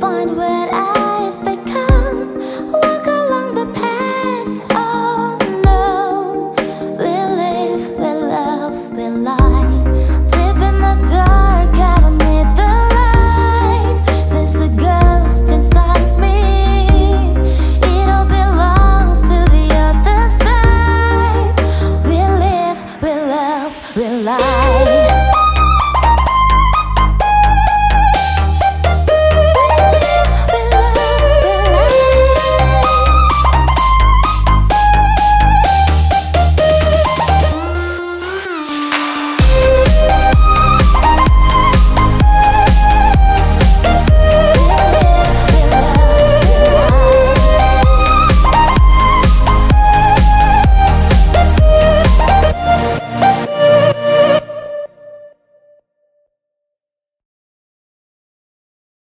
find what I